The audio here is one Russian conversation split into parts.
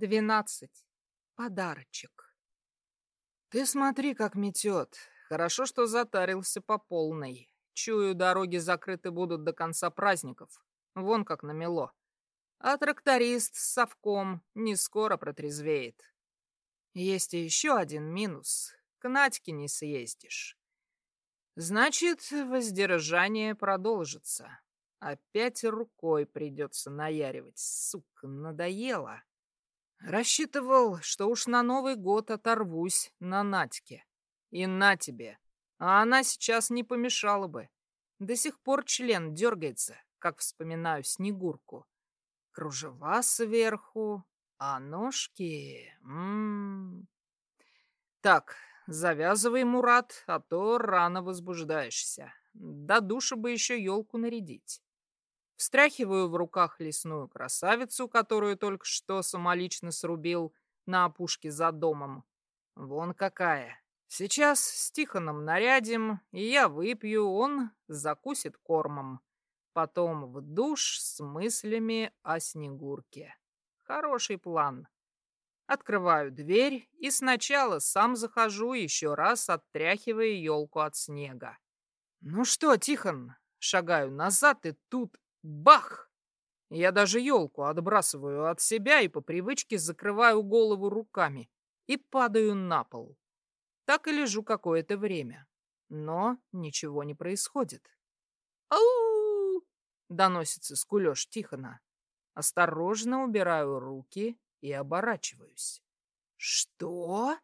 Двенадцать. Подарочек. Ты смотри, как метет. Хорошо, что затарился по полной. Чую, дороги закрыты будут до конца праздников. Вон как намело. А тракторист с совком не скоро протрезвеет. Есть еще один минус. К Надьке не съездишь. Значит, воздержание продолжится. Опять рукой придется наяривать. Сука, надоело. Рассчитывал, что уж на Новый год оторвусь на Надьке. И на тебе. А она сейчас не помешала бы. До сих пор член дергается, как вспоминаю Снегурку. Кружева сверху, а ножки... М -м -м. Так, завязывай, Мурат, а то рано возбуждаешься. До душа бы еще елку нарядить. Встряхиваю в руках лесную красавицу, которую только что самолично срубил на опушке за домом. Вон какая. Сейчас с Тихоном нарядим, и я выпью, он закусит кормом. Потом в душ с мыслями о Снегурке. Хороший план. Открываю дверь и сначала сам захожу, еще раз оттряхивая елку от снега. Ну что, Тихон, шагаю назад, и тут Бах! Я даже елку отбрасываю от себя и по привычке закрываю голову руками и падаю на пол. Так и лежу какое-то время. Но ничего не происходит. «Ау!» — доносится скулёж Тихона. Осторожно убираю руки и оборачиваюсь. «Что?»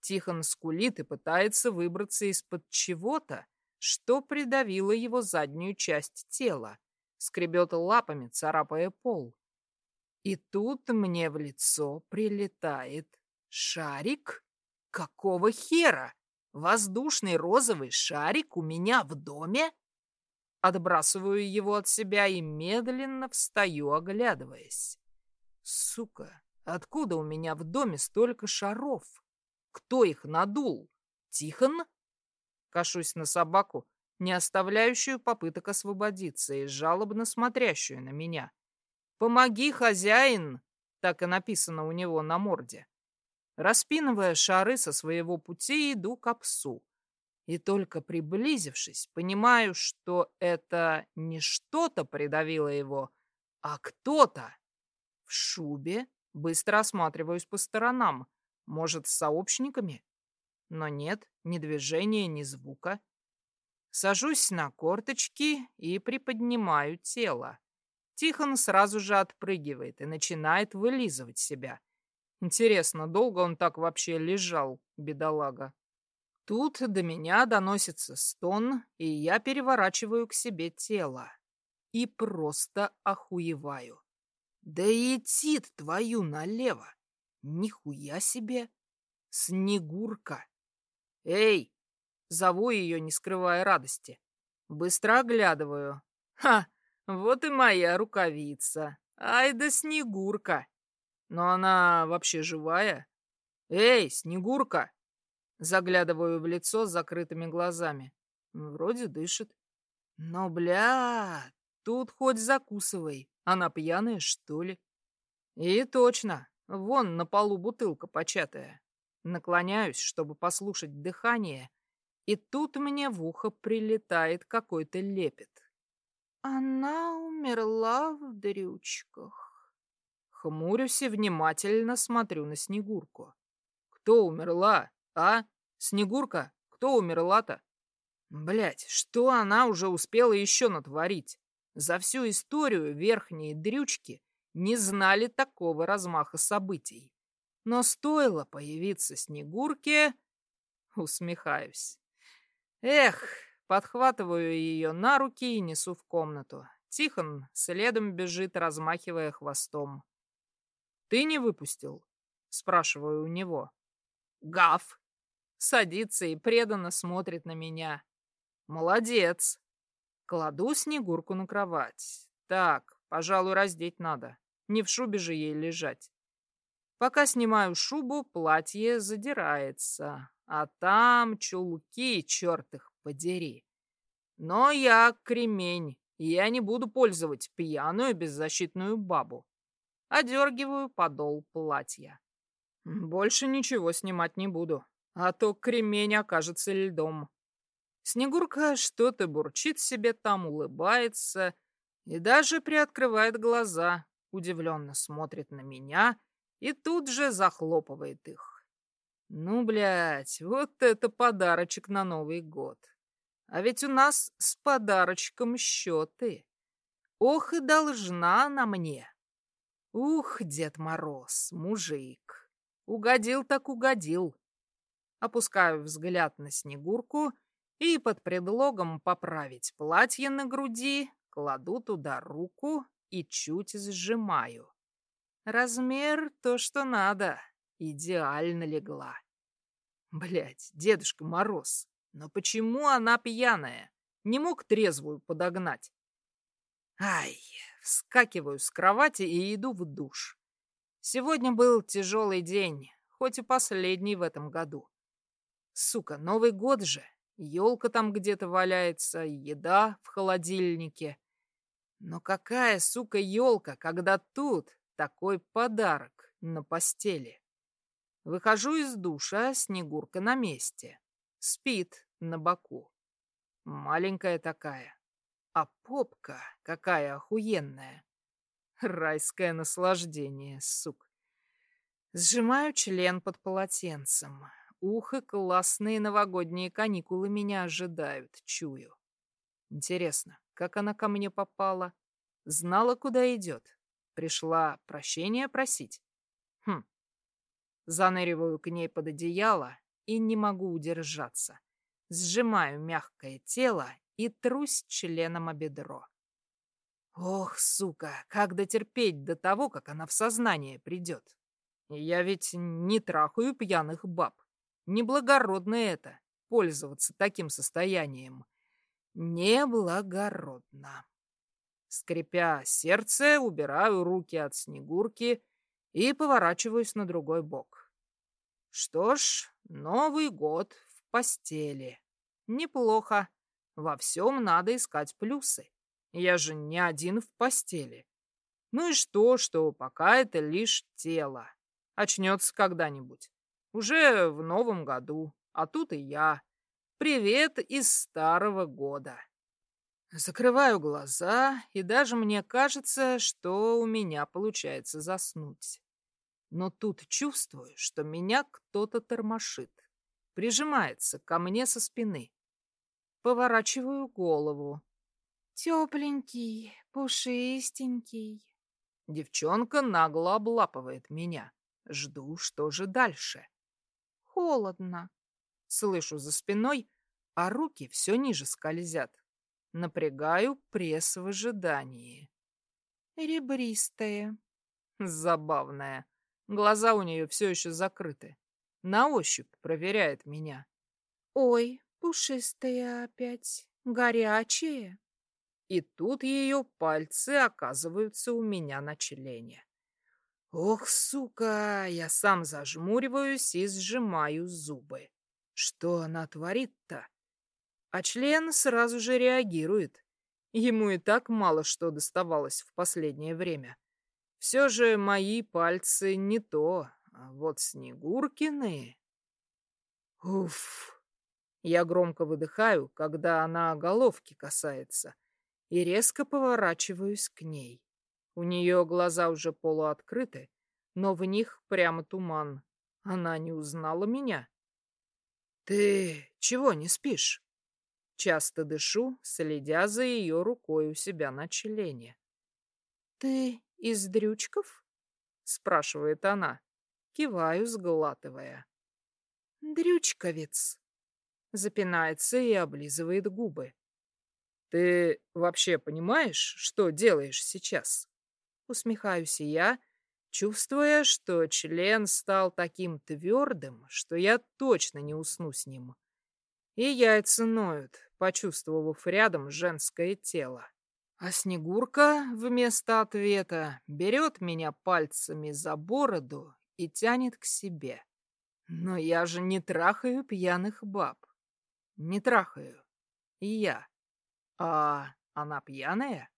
Тихон скулит и пытается выбраться из-под чего-то, что придавило его заднюю часть тела скребет лапами, царапая пол. И тут мне в лицо прилетает шарик. Какого хера? Воздушный розовый шарик у меня в доме? Отбрасываю его от себя и медленно встаю, оглядываясь. Сука, откуда у меня в доме столько шаров? Кто их надул? Тихон? Кашусь на собаку, не оставляющую попыток освободиться и жалобно смотрящую на меня. «Помоги, хозяин!» — так и написано у него на морде. Распинывая шары со своего пути, иду к псу. И только приблизившись, понимаю, что это не что-то придавило его, а кто-то. В шубе быстро осматриваюсь по сторонам. Может, с сообщниками? Но нет ни движения, ни звука. Сажусь на корточки и приподнимаю тело. Тихон сразу же отпрыгивает и начинает вылизывать себя. Интересно, долго он так вообще лежал, бедолага? Тут до меня доносится стон, и я переворачиваю к себе тело. И просто охуеваю. Да и твою налево! Нихуя себе! Снегурка! Эй, Зову ее, не скрывая радости. Быстро оглядываю. Ха, вот и моя рукавица. Ай да Снегурка. Но она вообще живая? Эй, Снегурка! Заглядываю в лицо с закрытыми глазами. Вроде дышит. Но, бля, тут хоть закусывай. Она пьяная, что ли? И точно. Вон на полу бутылка початая. Наклоняюсь, чтобы послушать дыхание, и тут мне в ухо прилетает какой-то лепет. Она умерла в дрючках. Хмурюсь и внимательно смотрю на Снегурку. Кто умерла, а? Снегурка, кто умерла-то? Блять, что она уже успела еще натворить? За всю историю верхние дрючки не знали такого размаха событий. Но стоило появиться Снегурке... Усмехаюсь. Эх, подхватываю ее на руки и несу в комнату. Тихон следом бежит, размахивая хвостом. «Ты не выпустил?» — спрашиваю у него. «Гав!» Садится и преданно смотрит на меня. «Молодец!» Кладу Снегурку на кровать. Так, пожалуй, раздеть надо. Не в шубе же ей лежать. Пока снимаю шубу, платье задирается а там чулки, черт их подери. Но я кремень, я не буду пользовать пьяную беззащитную бабу. одергиваю подол платья. Больше ничего снимать не буду, а то кремень окажется льдом. Снегурка что-то бурчит себе там, улыбается и даже приоткрывает глаза, удивленно смотрит на меня и тут же захлопывает их. Ну, блядь, вот это подарочек на Новый год. А ведь у нас с подарочком счеты. Ох, и должна она мне. Ух, Дед Мороз, мужик. Угодил так угодил. Опускаю взгляд на Снегурку и под предлогом поправить платье на груди кладу туда руку и чуть сжимаю. Размер то, что надо, идеально легла. Блять, Дедушка Мороз, но почему она пьяная? Не мог трезвую подогнать. Ай, вскакиваю с кровати и иду в душ. Сегодня был тяжелый день, хоть и последний в этом году. Сука, Новый год же. Елка там где-то валяется, еда в холодильнике. Но какая, сука, елка, когда тут такой подарок на постели? Выхожу из душа, Снегурка на месте. Спит на боку. Маленькая такая. А попка какая охуенная. Райское наслаждение, сук. Сжимаю член под полотенцем. Ух, и классные новогодние каникулы меня ожидают, чую. Интересно, как она ко мне попала? Знала, куда идет. Пришла прощения просить. Хм. Заныриваю к ней под одеяло и не могу удержаться. Сжимаю мягкое тело и трусь членом о бедро. Ох, сука, как дотерпеть до того, как она в сознание придет? Я ведь не трахаю пьяных баб. Неблагородно это, пользоваться таким состоянием. Неблагородно. Скрипя сердце, убираю руки от снегурки и поворачиваюсь на другой бок. Что ж, Новый год в постели. Неплохо. Во всем надо искать плюсы. Я же не один в постели. Ну и что, что пока это лишь тело. Очнется когда-нибудь. Уже в новом году. А тут и я. Привет из старого года. Закрываю глаза, и даже мне кажется, что у меня получается заснуть. Но тут чувствую, что меня кто-то тормошит, прижимается ко мне со спины. Поворачиваю голову. Тепленький, пушистенький. Девчонка нагло облапывает меня. Жду, что же дальше. Холодно. Слышу за спиной, а руки все ниже скользят. Напрягаю пресс в ожидании. Ребристая. Забавная. Глаза у нее все еще закрыты. На ощупь проверяет меня. Ой, пушистая опять. Горячая. И тут ее пальцы оказываются у меня на члене. Ох, сука, я сам зажмуриваюсь и сжимаю зубы. Что она творит-то? А член сразу же реагирует. Ему и так мало что доставалось в последнее время. Все же мои пальцы не то, а вот Снегуркины... Уф! Я громко выдыхаю, когда она головки касается, и резко поворачиваюсь к ней. У нее глаза уже полуоткрыты, но в них прямо туман. Она не узнала меня. «Ты чего не спишь?» Часто дышу, следя за ее рукой у себя на члене. «Ты из дрючков?» — спрашивает она. Киваю, сглатывая. «Дрючковец!» — запинается и облизывает губы. «Ты вообще понимаешь, что делаешь сейчас?» Усмехаюсь я, чувствуя, что член стал таким твердым, что я точно не усну с ним. И яйца ноют, почувствовав рядом женское тело. А Снегурка вместо ответа берет меня пальцами за бороду и тянет к себе. Но я же не трахаю пьяных баб. Не трахаю. И я. А она пьяная?